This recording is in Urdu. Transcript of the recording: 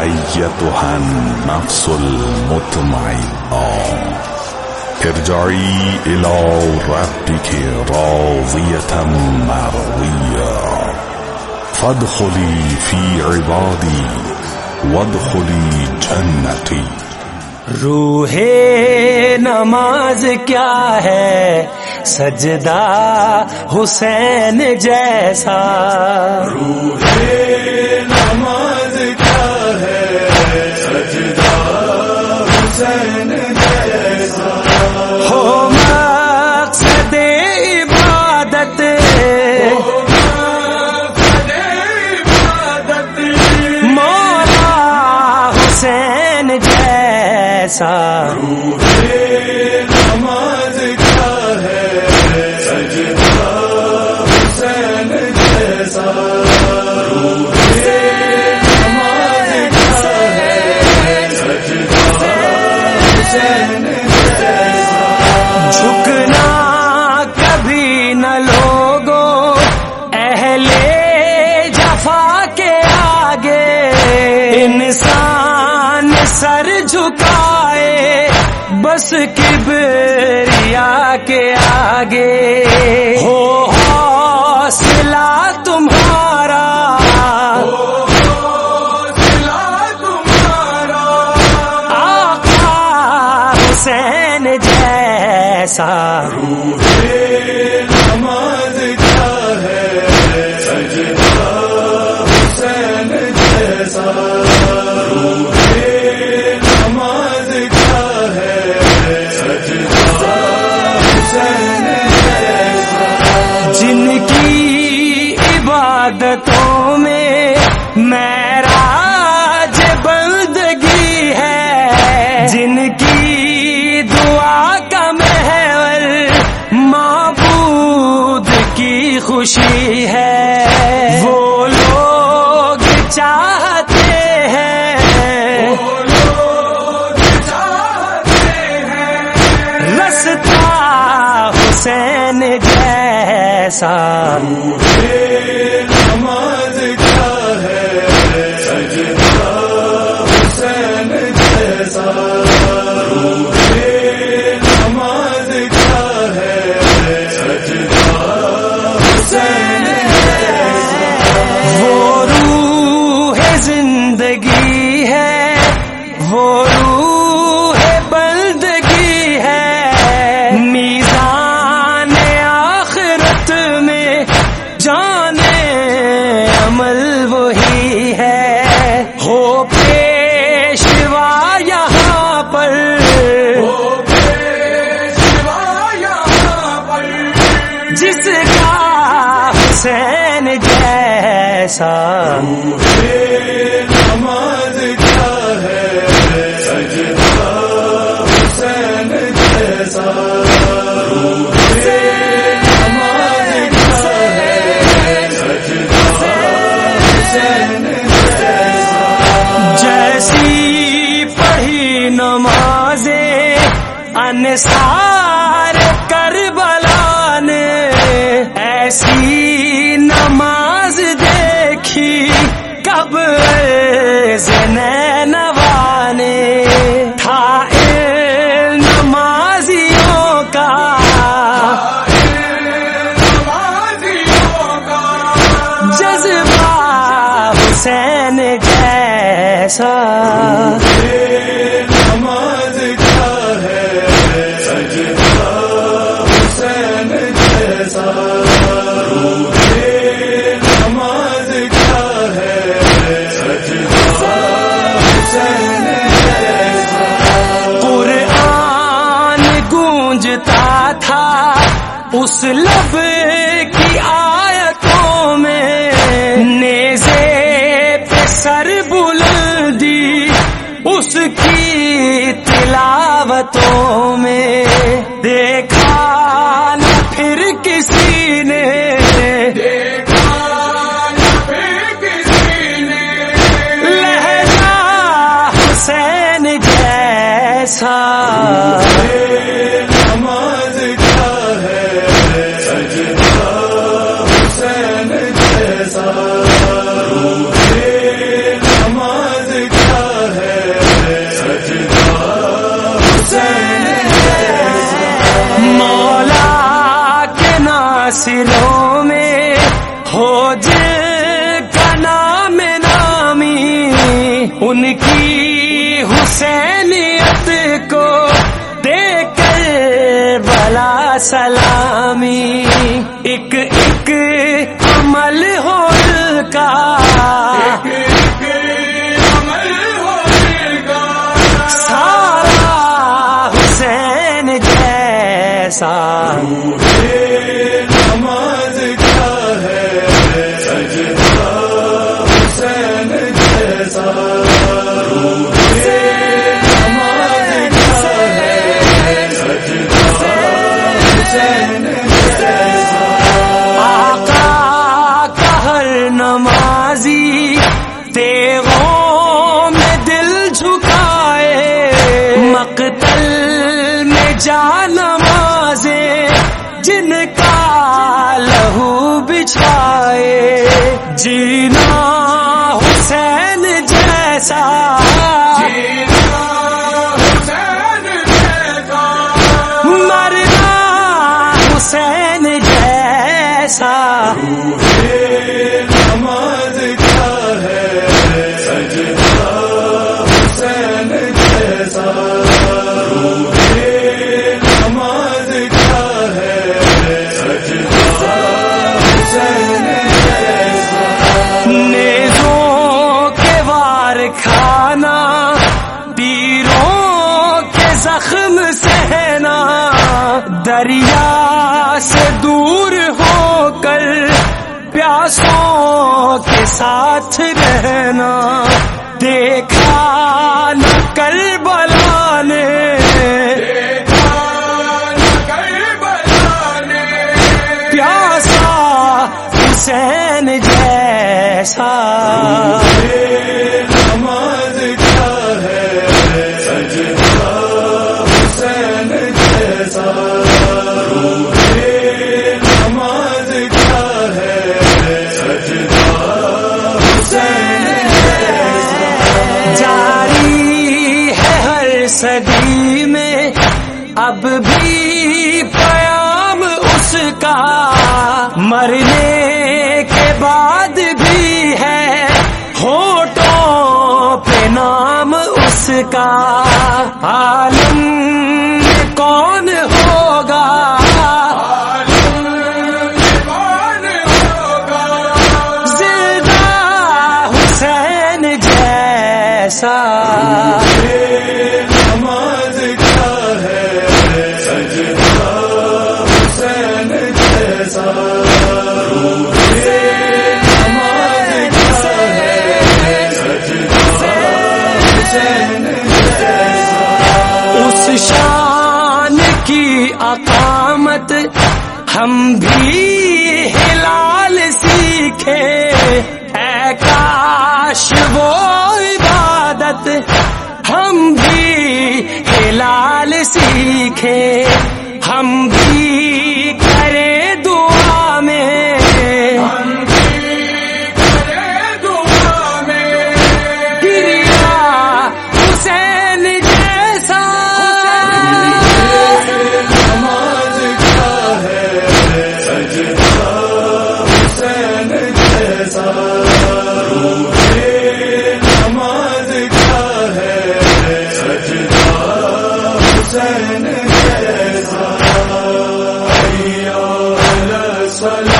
أيتها النفس المطمئنة ارجعي إلى ربك راضية مرضية فادخلي في عبادي وادخلي جنتي روح نماز کیا ہے؟ سجدہ حسین جیسا۔ روح نماز کیا ہے؟ سجدہ حسین جیسا بس کبریا کے آگے۔ ہو حوصلہ تمہارا۔ آقا حسین جیسا۔ خوشی ہے۔ وہ لوگ چاہتے ہیں۔ رستا حسین جیسا۔ زندگی ہے، وہ روح بندگی ہے۔ میزان آخرت میں جانے عمل وہی ہے۔ ہو پیشوا یہاں پر۔ جس کا حسین جیسا۔ حسین جیسا۔ نماز کیا ہے سجدہ حسین جیسا نماز کیا ہے سجدہ حسین جیسا قرآن گونجتا تھا، اس لب باتوں میں دیکھا نہ پھر کسی نے۔ لہجہ حسین جیسا۔ سروں میں ہو کا نام نامی ان کی حسینیت کو دے کر بلا سلامی۔ ایک ایک عمل ہو کا۔ سارا حسین جیسا۔ جا نمازے جن کا لہو بچھائے۔ جینا حسین جیسا۔ مرنا حسین جیسا۔ ساتھ رہنا دیکھا کر بلانے پیاسا حسین جیسا۔ عالم کون ہوگا؟ زندہ حسین جیسا ہم بھی ہلال سیکھے۔ اے کاش وہ عبادت ہم بھی ہلال سیکھے۔ ہم بھی سلام.